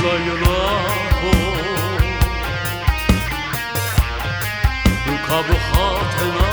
yıla yıla bu kabı hatına